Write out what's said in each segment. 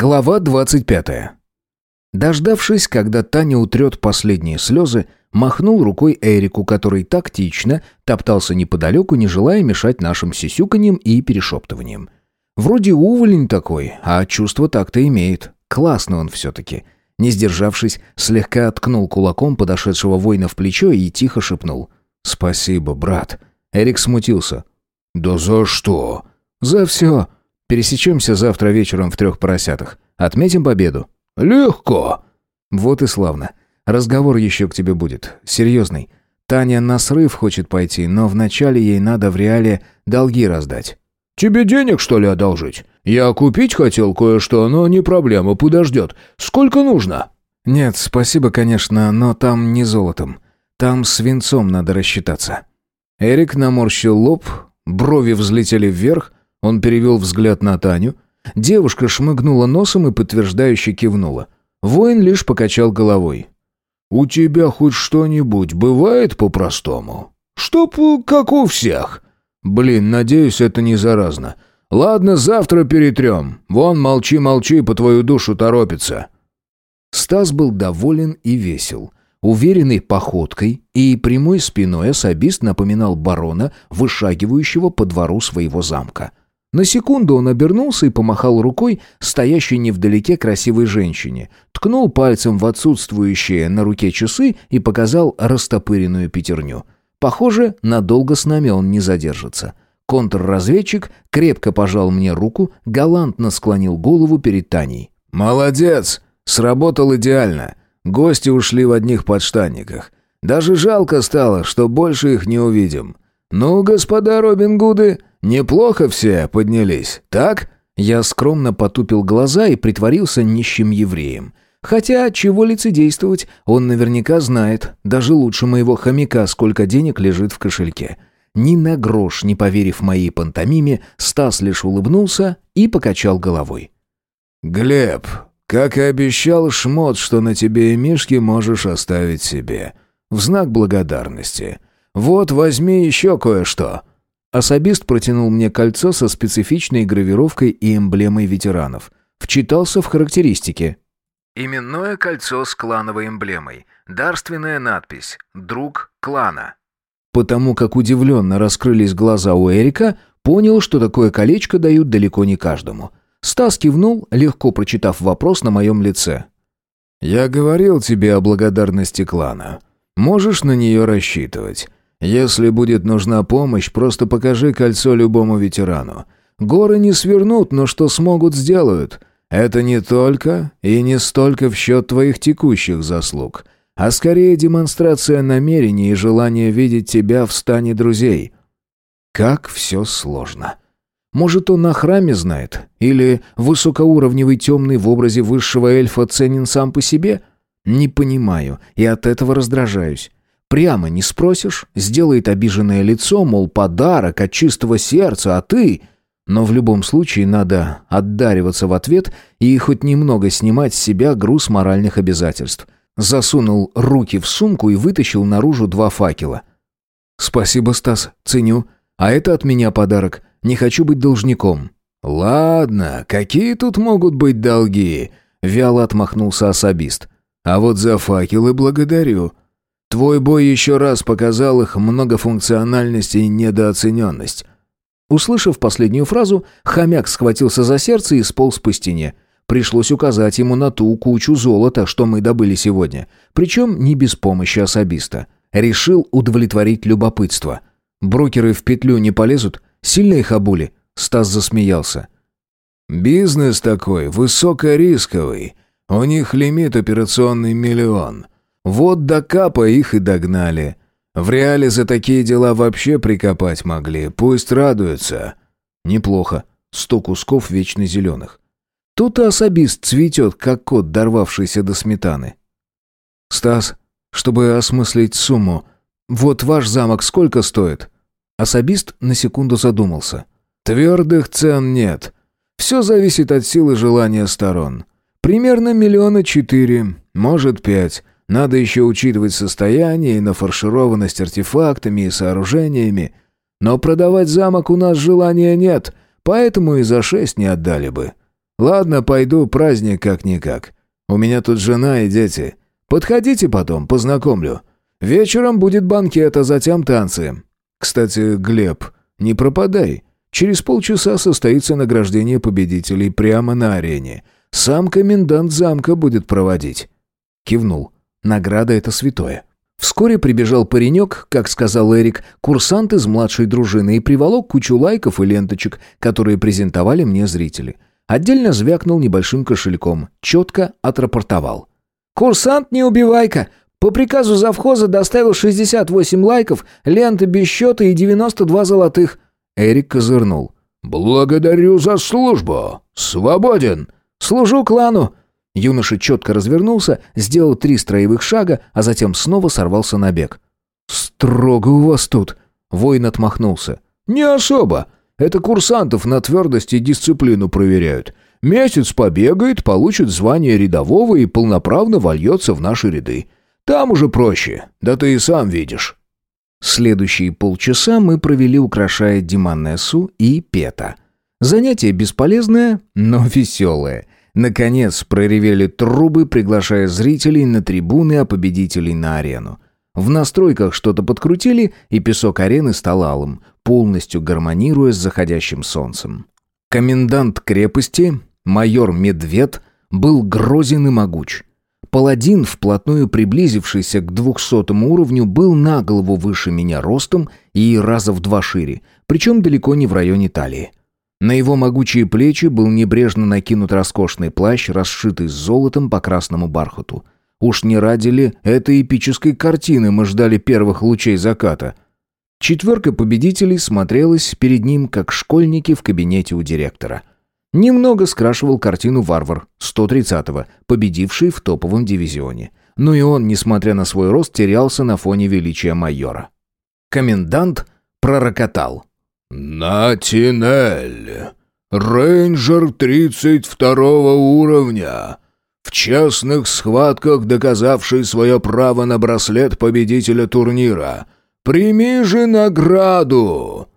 Глава 25. Дождавшись, когда Таня утрет последние слезы, махнул рукой Эрику, который тактично топтался неподалеку, не желая мешать нашим сисюканьям и перешептываниям. Вроде уволень такой, а чувство так-то имеет. Классно он все-таки. Не сдержавшись, слегка откнул кулаком подошедшего воина в плечо и тихо шепнул. «Спасибо, брат». Эрик смутился. «Да за что?» «За все», Пересечемся завтра вечером в трех поросятах. Отметим победу». «Легко». «Вот и славно. Разговор еще к тебе будет. Серьезный. Таня на срыв хочет пойти, но вначале ей надо в реале долги раздать». «Тебе денег, что ли, одолжить? Я купить хотел кое-что, но не проблема, подождет. Сколько нужно?» «Нет, спасибо, конечно, но там не золотом. Там свинцом надо рассчитаться». Эрик наморщил лоб, брови взлетели вверх, он перевел взгляд на Таню. Девушка шмыгнула носом и подтверждающе кивнула. Воин лишь покачал головой. «У тебя хоть что-нибудь бывает по-простому? Чтоб как у всех?» «Блин, надеюсь, это не заразно. Ладно, завтра перетрем. Вон, молчи-молчи, по твою душу торопится». Стас был доволен и весел. Уверенной походкой и прямой спиной особист напоминал барона, вышагивающего по двору своего замка. На секунду он обернулся и помахал рукой стоящей невдалеке красивой женщине, ткнул пальцем в отсутствующие на руке часы и показал растопыренную пятерню. Похоже, надолго с нами он не задержится. Контрразведчик крепко пожал мне руку, галантно склонил голову перед Таней. «Молодец! Сработал идеально. Гости ушли в одних подштанниках. Даже жалко стало, что больше их не увидим. Ну, господа Робин Гуды, Неплохо все поднялись, так?» Я скромно потупил глаза и притворился нищим евреем. Хотя, чего лицедействовать, он наверняка знает, даже лучше моего хомяка, сколько денег лежит в кошельке. Ни на грош, не поверив моей пантомиме, Стас лишь улыбнулся и покачал головой. «Глеб, как и обещал, шмот, что на тебе и Мишке можешь оставить себе. В знак благодарности. Вот возьми еще кое-что». Особист протянул мне кольцо со специфичной гравировкой и эмблемой ветеранов. Вчитался в характеристики. Именное кольцо с клановой эмблемой. Дарственная надпись «Друг клана». Потому как удивленно раскрылись глаза у Эрика, понял, что такое колечко дают далеко не каждому. Стас кивнул, легко прочитав вопрос на моем лице. «Я говорил тебе о благодарности клана. Можешь на нее рассчитывать. Если будет нужна помощь, просто покажи кольцо любому ветерану. Горы не свернут, но что смогут, сделают. Это не только и не столько в счет твоих текущих заслуг, а скорее демонстрация намерений и желания видеть тебя в стане друзей. Как все сложно. Может, он на храме знает? Или высокоуровневый темный в образе высшего эльфа ценен сам по себе? Не понимаю, и от этого раздражаюсь. Прямо не спросишь, сделает обиженное лицо, мол, подарок от чистого сердца, а ты... Но в любом случае надо отдариваться в ответ и хоть немного снимать с себя груз моральных обязательств. Засунул руки в сумку и вытащил наружу два факела. «Спасибо, Стас, ценю. А это от меня подарок. Не хочу быть должником». «Ладно, какие тут могут быть долги?» — вяло отмахнулся особист. «А вот за факелы благодарю. Твой бой еще раз показал их многофункциональность и недооцененность». Услышав последнюю фразу, хомяк схватился за сердце и сполз по стене. Пришлось указать ему на ту кучу золота, что мы добыли сегодня. Причем не без помощи особиста. Решил удовлетворить любопытство. «Брокеры в петлю не полезут? Сильно их обули?» Стас засмеялся. «Бизнес такой, высокорисковый. У них лимит операционный миллион. Вот до капа их и догнали. В реале за такие дела вообще прикопать могли, пусть радуются. Неплохо. Сто кусков вечно зеленых. Тут и особист цветет, как кот, дорвавшийся до сметаны. «Стас, чтобы осмыслить сумму, вот ваш замок сколько стоит?» Особист на секунду задумался. «Твердых цен нет. Все зависит от силы желания сторон. Примерно миллиона четыре, может пять. Надо еще учитывать состояние и нафаршированность артефактами и сооружениями. Но продавать замок у нас желания нет, поэтому и за шесть не отдали бы. Ладно, пойду, праздник как-никак. У меня тут жена и дети. Подходите потом, познакомлю. Вечером будет банкет, а затем танцы. Кстати, Глеб, не пропадай. Через полчаса состоится награждение победителей прямо на арене. Сам комендант замка будет проводить». Кивнул. «Награда — это святое». Вскоре прибежал паренек, как сказал Эрик, курсант из младшей дружины, и приволок кучу лайков и ленточек, которые презентовали мне зрители. Отдельно звякнул небольшим кошельком, четко отрапортовал. «Курсант, не убивай-ка! По приказу завхоза доставил 68 лайков, ленты без счета и 92 золотых». Эрик козырнул. «Благодарю за службу! Свободен!» «Служу клану!» Юноша четко развернулся, сделал три строевых шага, а затем снова сорвался на бег. «Строго у вас тут!» Воин отмахнулся. «Не особо. Это курсантов на твердость и дисциплину проверяют. Месяц побегает, получит звание рядового и полноправно вольется в наши ряды. Там уже проще, да ты и сам видишь». Следующие полчаса мы провели, украшая Диманессу и Пета. Занятие бесполезное, но веселое. Наконец проревели трубы, приглашая зрителей на трибуны, а победителей на арену. В настройках что-то подкрутили, и песок арены стал алым, полностью гармонируя с заходящим солнцем. Комендант крепости, майор Медвед, был грозен и могуч. Паладин, вплотную приблизившийся к двухсотому уровню, был на голову выше меня ростом и раза в два шире, причем далеко не в районе талии. На его могучие плечи был небрежно накинут роскошный плащ, расшитый золотом по красному бархату. Уж не ради ли этой эпической картины мы ждали первых лучей заката? Четверка победителей смотрелась перед ним, как школьники в кабинете у директора. Немного скрашивал картину варвар 130-го, победивший в топовом дивизионе. Но и он, несмотря на свой рост, терялся на фоне величия майора. Комендант пророкотал. «Натинель, рейнджер 32 уровня, в честных схватках доказавший свое право на браслет победителя турнира. Прими же награду!»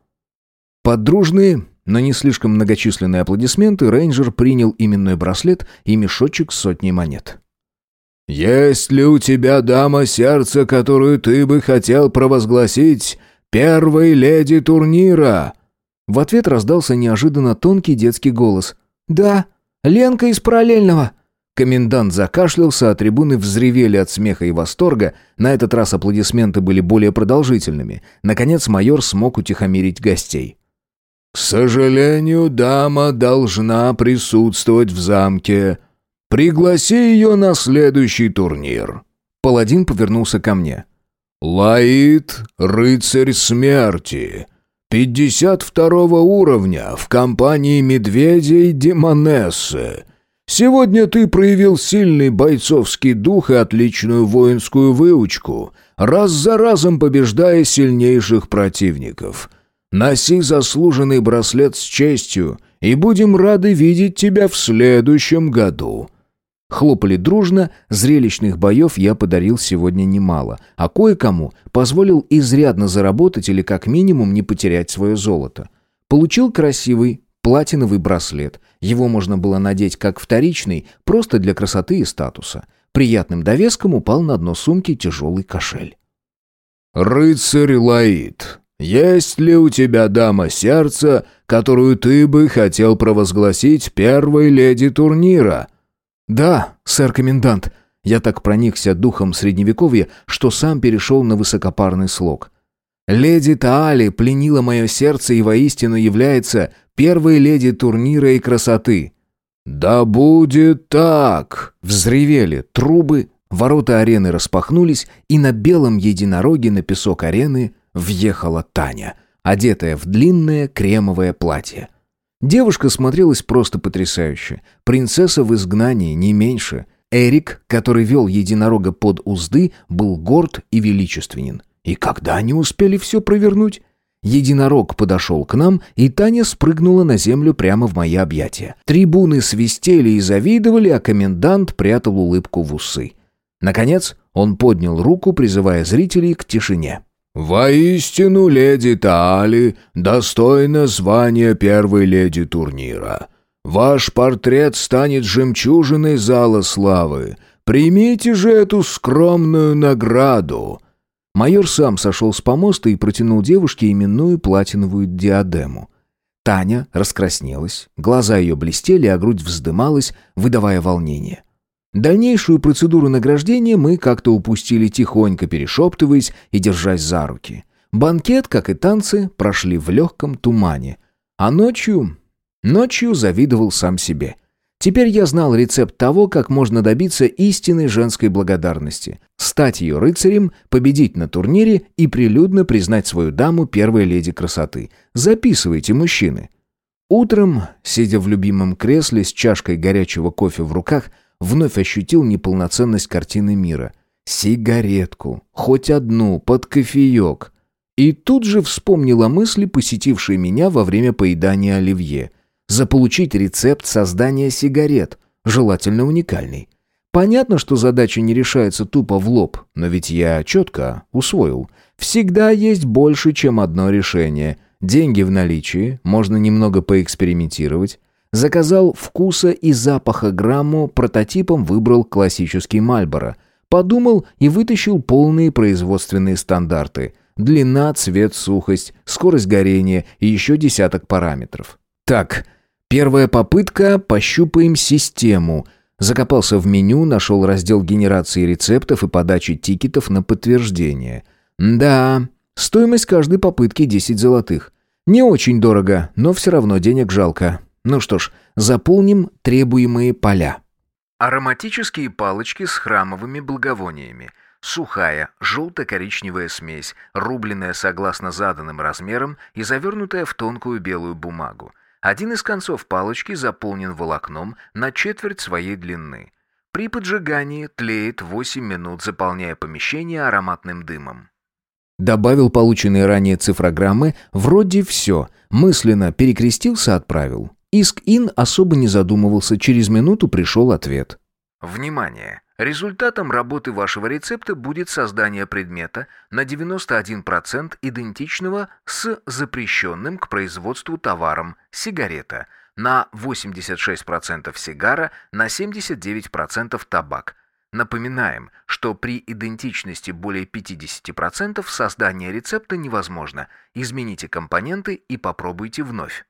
Подружные, но не слишком многочисленные аплодисменты, рейнджер принял именной браслет и мешочек с сотней монет. «Есть ли у тебя дама сердца, которую ты бы хотел провозгласить первой леди турнира!» В ответ раздался неожиданно тонкий детский голос. «Да, Ленка из параллельного!» Комендант закашлялся, а трибуны взревели от смеха и восторга. На этот раз аплодисменты были более продолжительными. Наконец майор смог утихомирить гостей. «К сожалению, дама должна присутствовать в замке. Пригласи ее на следующий турнир». Паладин повернулся ко мне. Лаид, рыцарь смерти. 52 уровня в компании медведей Демонессы. Сегодня ты проявил сильный бойцовский дух и отличную воинскую выучку, раз за разом побеждая сильнейших противников. Носи заслуженный браслет с честью, и будем рады видеть тебя в следующем году. Хлопали дружно, зрелищных боев я подарил сегодня немало, а кое-кому позволил изрядно заработать или как минимум не потерять свое золото. Получил красивый платиновый браслет. Его можно было надеть как вторичный, просто для красоты и статуса. Приятным довеском упал на дно сумки тяжелый кошель. «Рыцарь Лаид, есть ли у тебя дама сердца, которую ты бы хотел провозгласить первой леди турнира?» «Да, сэр-комендант». Я так проникся духом средневековья, что сам перешел на высокопарный слог. «Леди Таали пленила мое сердце и воистину является первой леди турнира и красоты». «Да будет так!» Взревели трубы, ворота арены распахнулись, и на белом единороге на песок арены въехала Таня, одетая в длинное кремовое платье. Девушка смотрелась просто потрясающе. Принцесса в изгнании, не меньше. Эрик, который вел единорога под узды, был горд и величественен. И когда они успели все провернуть? Единорог подошел к нам, и Таня спрыгнула на землю прямо в мои объятия. Трибуны свистели и завидовали, а комендант прятал улыбку в усы. Наконец он поднял руку, призывая зрителей к тишине. «Воистину, леди Таали достойна звания первой леди турнира. Ваш портрет станет жемчужиной зала славы. Примите же эту скромную награду!» Майор сам сошел с помоста и протянул девушке именную платиновую диадему. Таня раскраснелась, глаза ее блестели, а грудь вздымалась, выдавая волнение. Дальнейшую процедуру награждения мы как-то упустили тихонько, перешептываясь и держась за руки. Банкет, как и танцы, прошли в легком тумане. А ночью... Ночью завидовал сам себе. Теперь я знал рецепт того, как можно добиться истинной женской благодарности. Стать ее рыцарем, победить на турнире и прилюдно признать свою даму первой леди красоты. Записывайте, мужчины. Утром, сидя в любимом кресле с чашкой горячего кофе в руках, вновь ощутил неполноценность картины мира. Сигаретку, хоть одну, под кофеек. И тут же вспомнила мысли, посетившие меня во время поедания оливье. Заполучить рецепт создания сигарет, желательно уникальный. Понятно, что задача не решается тупо в лоб, но ведь я четко усвоил. Всегда есть больше, чем одно решение. Деньги в наличии, можно немного поэкспериментировать. Заказал вкуса и запаха грамму, прототипом выбрал классический Мальборо. Подумал и вытащил полные производственные стандарты – длина, цвет, сухость, скорость горения и еще десяток параметров. Так, первая попытка, пощупаем систему. Закопался в меню, нашел раздел генерации рецептов и подачи тикетов на подтверждение. Да, стоимость каждой попытки 10 золотых. Не очень дорого, но все равно денег жалко. Ну что ж, заполним требуемые поля. Ароматические палочки с храмовыми благовониями – Сухая, желто-коричневая смесь, рубленная согласно заданным размерам и завернутая в тонкую белую бумагу. Один из концов палочки заполнен волокном на четверть своей длины. При поджигании тлеет 8 минут, заполняя помещение ароматным дымом. Добавил полученные ранее цифрограммы, вроде все, мысленно перекрестился, отправил. Иск-Ин особо не задумывался, через минуту пришел ответ. Внимание! Результатом работы вашего рецепта будет создание предмета на 91% идентичного с запрещенным к производству товаром сигарета, на 86% сигара, на 79% табак. Напоминаем, что при идентичности более 50% создание рецепта невозможно. Измените компоненты и попробуйте вновь.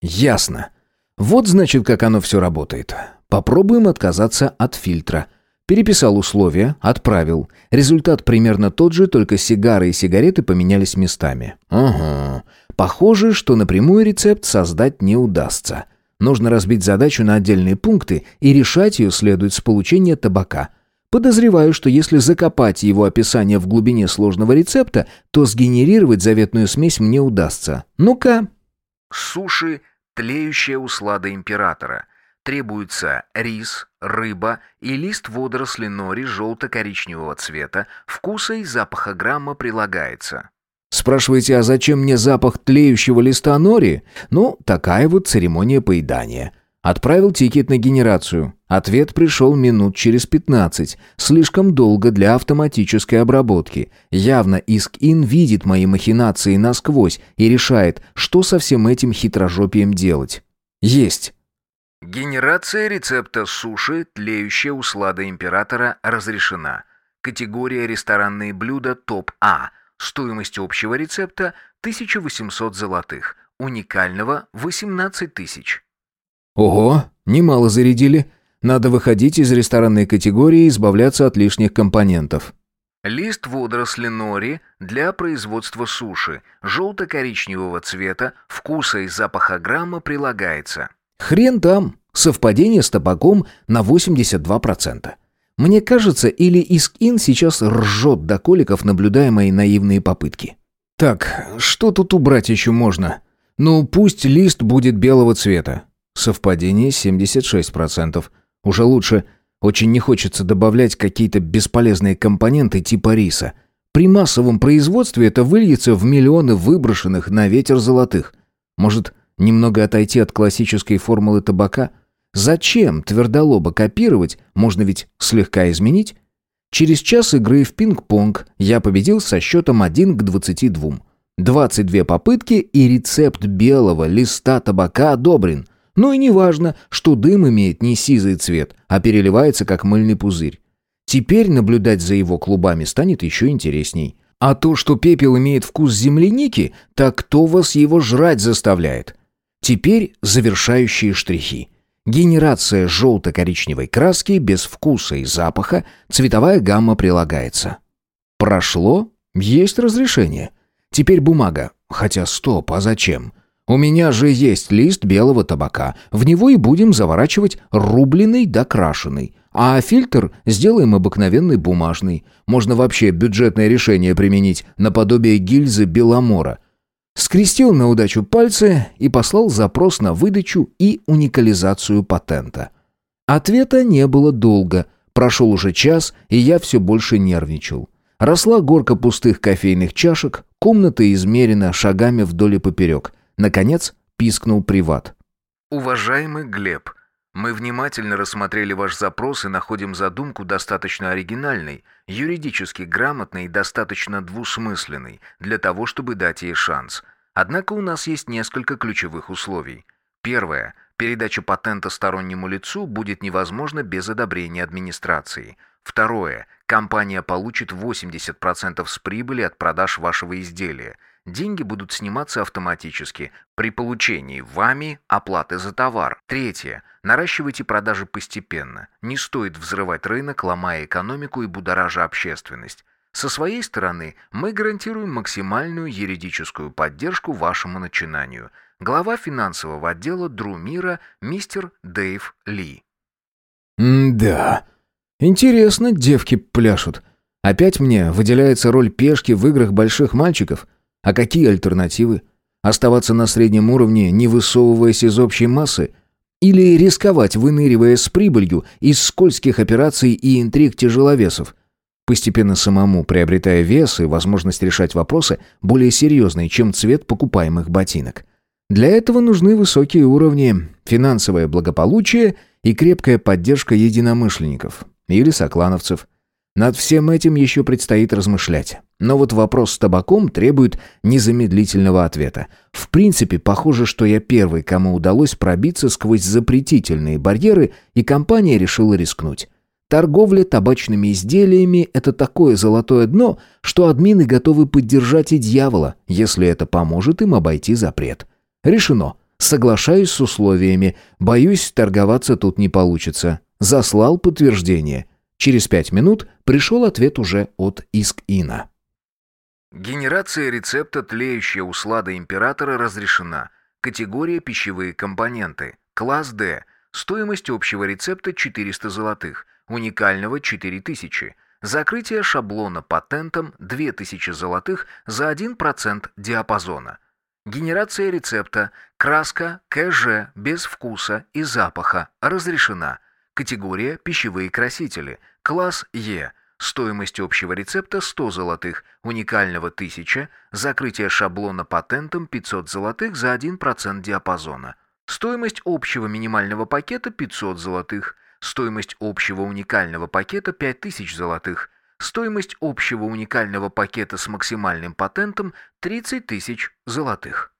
Ясно. Вот значит, как оно все работает. Попробуем отказаться от фильтра – Переписал условия, отправил. Результат примерно тот же, только сигары и сигареты поменялись местами. Ага. Похоже, что напрямую рецепт создать не удастся. Нужно разбить задачу на отдельные пункты, и решать ее следует с получения табака. Подозреваю, что если закопать его описание в глубине сложного рецепта, то сгенерировать заветную смесь мне удастся. Ну-ка. Суши – тлеющая услада императора – требуется рис, рыба и лист водоросли нори желто-коричневого цвета, вкуса и запаха грамма прилагается. Спрашиваете, а зачем мне запах тлеющего листа нори? Ну, такая вот церемония поедания. Отправил тикет на генерацию. Ответ пришел минут через 15. Слишком долго для автоматической обработки. Явно Иск-Ин видит мои махинации насквозь и решает, что со всем этим хитрожопием делать. Есть. Генерация рецепта суши, тлеющая услада императора, разрешена. Категория ресторанные блюда топ-А. Стоимость общего рецепта 1800 золотых. Уникального 18 тысяч. Ого, немало зарядили. Надо выходить из ресторанной категории и избавляться от лишних компонентов. Лист водоросли нори для производства суши, желто-коричневого цвета, вкуса и запаха грамма прилагается. Хрен там, совпадение с табаком на 82%. Мне кажется, или Искин сейчас ржет до коликов, наблюдая мои наивные попытки. Так, что тут убрать еще можно? Ну, пусть лист будет белого цвета. Совпадение 76%. Уже лучше. Очень не хочется добавлять какие-то бесполезные компоненты типа риса. При массовом производстве это выльется в миллионы выброшенных на ветер золотых. Может, Немного отойти от классической формулы табака? Зачем твердолобо копировать? Можно ведь слегка изменить? Через час игры в пинг-понг я победил со счетом 1 к 22. 22 попытки и рецепт белого листа табака одобрен. Ну и не важно, что дым имеет не сизый цвет, а переливается как мыльный пузырь. Теперь наблюдать за его клубами станет еще интересней. А то, что пепел имеет вкус земляники, так кто вас его жрать заставляет? Теперь завершающие штрихи. Генерация желто-коричневой краски без вкуса и запаха, цветовая гамма прилагается. Прошло, есть разрешение. Теперь бумага. Хотя стоп, а зачем? У меня же есть лист белого табака. В него и будем заворачивать рубленый да крашеный. А фильтр сделаем обыкновенный бумажный. Можно вообще бюджетное решение применить, наподобие гильзы Беломора. Скрестил на удачу пальцы и послал запрос на выдачу и уникализацию патента. Ответа не было долго. Прошел уже час, и я все больше нервничал. Росла горка пустых кофейных чашек, комната измерена шагами вдоль и поперек. Наконец пискнул приват. «Уважаемый Глеб, мы внимательно рассмотрели ваш запрос и находим задумку достаточно оригинальной, юридически грамотной и достаточно двусмысленной для того, чтобы дать ей шанс. Однако у нас есть несколько ключевых условий. Первое. Передача патента стороннему лицу будет невозможна без одобрения администрации. Второе. Компания получит 80% с прибыли от продаж вашего изделия. Деньги будут сниматься автоматически при получении вами оплаты за товар. Третье. Наращивайте продажи постепенно. Не стоит взрывать рынок, ломая экономику и будоража общественность. Со своей стороны мы гарантируем максимальную юридическую поддержку вашему начинанию. Глава финансового отдела Друмира мистер Дэйв Ли. «Да. Интересно, девки пляшут. Опять мне выделяется роль пешки в играх больших мальчиков?» А какие альтернативы? Оставаться на среднем уровне, не высовываясь из общей массы? Или рисковать, выныривая с прибылью из скользких операций и интриг тяжеловесов? Постепенно самому приобретая вес и возможность решать вопросы более серьезные, чем цвет покупаемых ботинок. Для этого нужны высокие уровни, финансовое благополучие и крепкая поддержка единомышленников или соклановцев – над всем этим еще предстоит размышлять. Но вот вопрос с табаком требует незамедлительного ответа. В принципе, похоже, что я первый, кому удалось пробиться сквозь запретительные барьеры, и компания решила рискнуть. Торговля табачными изделиями – это такое золотое дно, что админы готовы поддержать и дьявола, если это поможет им обойти запрет. Решено. Соглашаюсь с условиями. Боюсь, торговаться тут не получится. Заслал подтверждение. Через пять минут пришел ответ уже от Иск-Ина. Генерация рецепта «Тлеющая услада императора» разрешена. Категория «Пищевые компоненты». Класс D. Стоимость общего рецепта 400 золотых. Уникального 4000. Закрытие шаблона патентом 2000 золотых за 1% диапазона. Генерация рецепта краска КЖ без вкуса и запаха разрешена. Категория «Пищевые красители». Класс Е. Стоимость общего рецепта 100 золотых, уникального 1000, закрытие шаблона патентом 500 золотых за 1% диапазона. Стоимость общего минимального пакета 500 золотых. Стоимость общего уникального пакета 5000 золотых. Стоимость общего уникального пакета с максимальным патентом 30 тысяч золотых.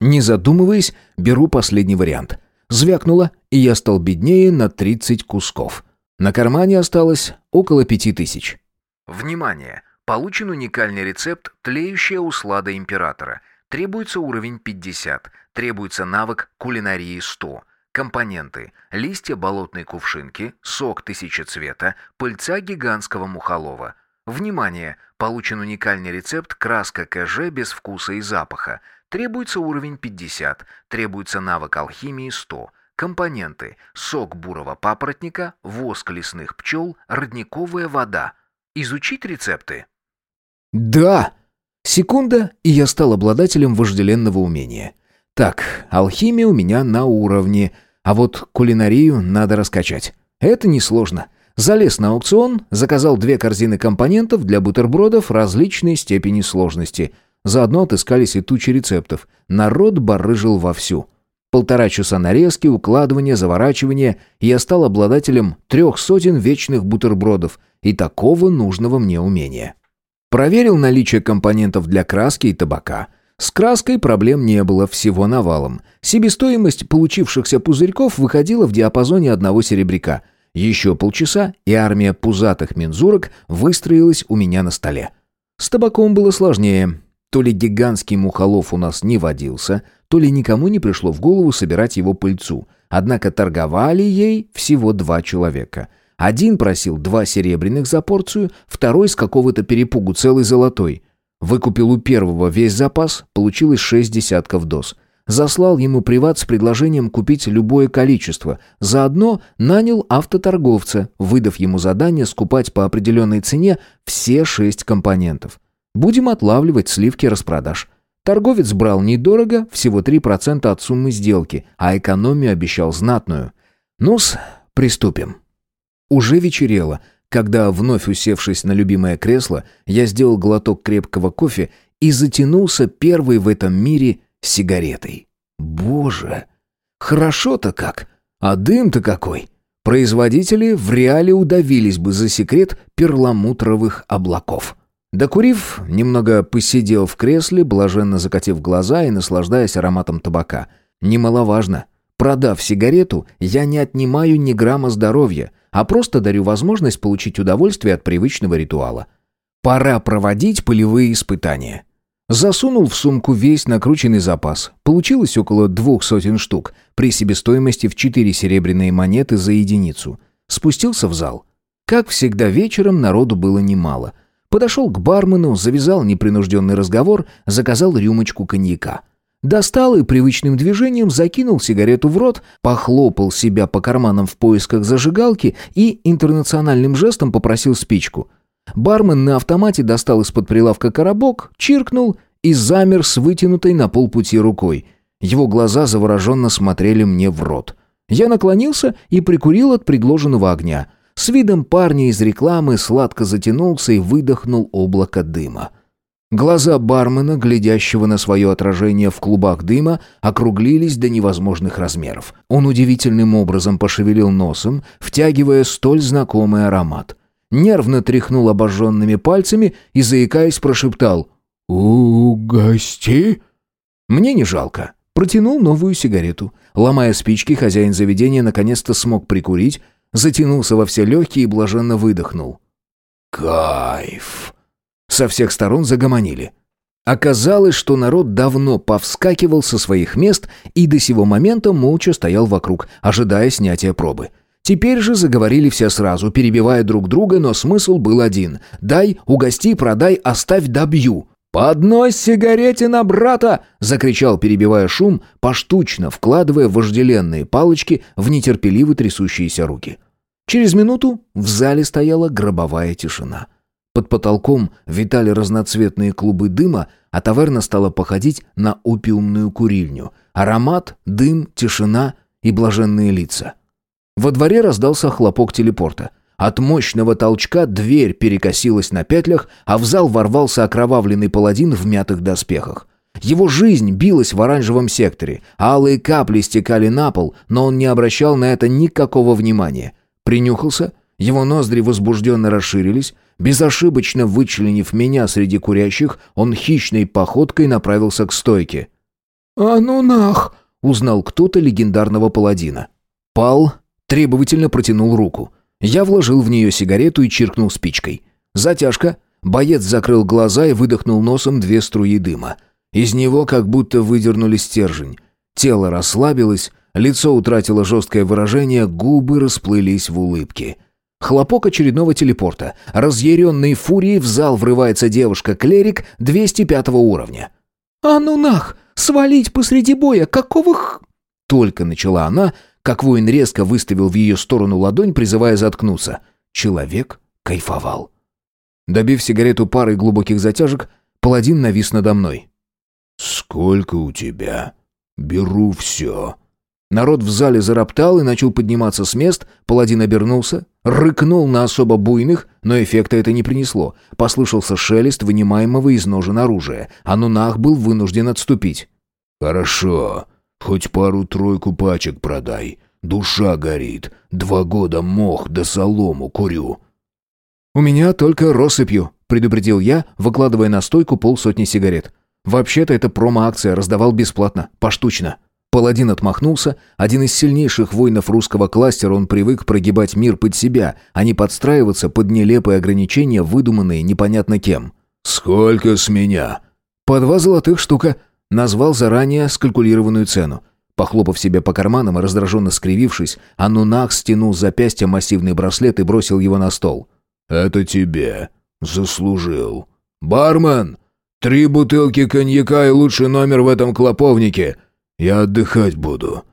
Не задумываясь, беру последний вариант – Звякнуло, и я стал беднее на 30 кусков. На кармане осталось около пяти тысяч. Внимание! Получен уникальный рецепт «Тлеющая услада императора». Требуется уровень 50. Требуется навык кулинарии 100. Компоненты. Листья болотной кувшинки, сок тысячи цвета, пыльца гигантского мухолова. Внимание! Получен уникальный рецепт краска КЖ без вкуса и запаха. Требуется уровень 50, требуется навык алхимии 100. Компоненты. Сок бурого папоротника, воск лесных пчел, родниковая вода. Изучить рецепты? Да! Секунда, и я стал обладателем вожделенного умения. Так, алхимия у меня на уровне, а вот кулинарию надо раскачать. Это несложно. Залез на аукцион, заказал две корзины компонентов для бутербродов различной степени сложности – Заодно отыскались и тучи рецептов. Народ барыжил вовсю. Полтора часа нарезки, укладывания, заворачивания, и я стал обладателем трех сотен вечных бутербродов и такого нужного мне умения. Проверил наличие компонентов для краски и табака. С краской проблем не было, всего навалом. Себестоимость получившихся пузырьков выходила в диапазоне одного серебряка. Еще полчаса, и армия пузатых мензурок выстроилась у меня на столе. С табаком было сложнее. То ли гигантский мухолов у нас не водился, то ли никому не пришло в голову собирать его пыльцу. Однако торговали ей всего два человека. Один просил два серебряных за порцию, второй с какого-то перепугу целый золотой. Выкупил у первого весь запас, получилось шесть десятков доз. Заслал ему приват с предложением купить любое количество. Заодно нанял автоторговца, выдав ему задание скупать по определенной цене все шесть компонентов. Будем отлавливать сливки распродаж. Торговец брал недорого, всего 3% от суммы сделки, а экономию обещал знатную. Ну-с, приступим. Уже вечерело, когда, вновь усевшись на любимое кресло, я сделал глоток крепкого кофе и затянулся первой в этом мире сигаретой. Боже, хорошо-то как, а дым-то какой! Производители в реале удавились бы за секрет перламутровых облаков. Докурив, немного посидел в кресле, блаженно закатив глаза и наслаждаясь ароматом табака. Немаловажно. Продав сигарету, я не отнимаю ни грамма здоровья, а просто дарю возможность получить удовольствие от привычного ритуала. Пора проводить полевые испытания. Засунул в сумку весь накрученный запас. Получилось около двух сотен штук, при себестоимости в четыре серебряные монеты за единицу. Спустился в зал. Как всегда вечером народу было немало – Подошел к бармену, завязал непринужденный разговор, заказал рюмочку коньяка. Достал и привычным движением закинул сигарету в рот, похлопал себя по карманам в поисках зажигалки и интернациональным жестом попросил спичку. Бармен на автомате достал из-под прилавка коробок, чиркнул и замер с вытянутой на полпути рукой. Его глаза завороженно смотрели мне в рот. Я наклонился и прикурил от предложенного огня – с видом парня из рекламы сладко затянулся и выдохнул облако дыма. Глаза бармена, глядящего на свое отражение в клубах дыма, округлились до невозможных размеров. Он удивительным образом пошевелил носом, втягивая столь знакомый аромат. Нервно тряхнул обожженными пальцами и, заикаясь, прошептал «Угости?» Мне не жалко. Протянул новую сигарету. Ломая спички, хозяин заведения наконец-то смог прикурить, затянулся во все легкие и блаженно выдохнул. «Кайф!» Со всех сторон загомонили. Оказалось, что народ давно повскакивал со своих мест и до сего момента молча стоял вокруг, ожидая снятия пробы. Теперь же заговорили все сразу, перебивая друг друга, но смысл был один. «Дай, угости, продай, оставь, добью». «По одной сигарете на брата!» — закричал, перебивая шум, поштучно вкладывая вожделенные палочки в нетерпеливо трясущиеся руки. Через минуту в зале стояла гробовая тишина. Под потолком витали разноцветные клубы дыма, а таверна стала походить на опиумную курильню. Аромат, дым, тишина и блаженные лица. Во дворе раздался хлопок телепорта. От мощного толчка дверь перекосилась на петлях, а в зал ворвался окровавленный паладин в мятых доспехах. Его жизнь билась в оранжевом секторе, алые капли стекали на пол, но он не обращал на это никакого внимания. Принюхался, его ноздри возбужденно расширились, безошибочно вычленив меня среди курящих, он хищной походкой направился к стойке. «А ну нах!» — узнал кто-то легендарного паладина. Пал требовательно протянул руку. Я вложил в нее сигарету и чиркнул спичкой. Затяжка. Боец закрыл глаза и выдохнул носом две струи дыма. Из него как будто выдернули стержень. Тело расслабилось, лицо утратило жесткое выражение, губы расплылись в улыбке. Хлопок очередного телепорта. Разъяренной фурией в зал врывается девушка-клерик 205 уровня. «А ну нах! Свалить посреди боя! Какого х...» Только начала она, как воин резко выставил в ее сторону ладонь, призывая заткнуться. Человек кайфовал. Добив сигарету парой глубоких затяжек, паладин навис надо мной. «Сколько у тебя? Беру все». Народ в зале зароптал и начал подниматься с мест, паладин обернулся, рыкнул на особо буйных, но эффекта это не принесло. Послышался шелест вынимаемого из ножен оружия, а Нунах был вынужден отступить. «Хорошо, Хоть пару-тройку пачек продай. Душа горит. Два года мох да солому курю». «У меня только россыпью», — предупредил я, выкладывая на стойку полсотни сигарет. Вообще-то это промо-акция, раздавал бесплатно, поштучно. Паладин отмахнулся. Один из сильнейших воинов русского кластера, он привык прогибать мир под себя, а не подстраиваться под нелепые ограничения, выдуманные непонятно кем. «Сколько с меня?» «По два золотых штука», — назвал заранее скалькулированную цену. Похлопав себя по карманам и раздраженно скривившись, Анунах стянул с запястья массивный браслет и бросил его на стол. «Это тебе. Заслужил. Бармен, три бутылки коньяка и лучший номер в этом клоповнике. Я отдыхать буду».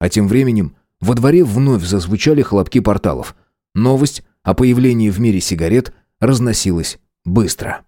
А тем временем во дворе вновь зазвучали хлопки порталов. Новость о появлении в мире сигарет разносилась быстро.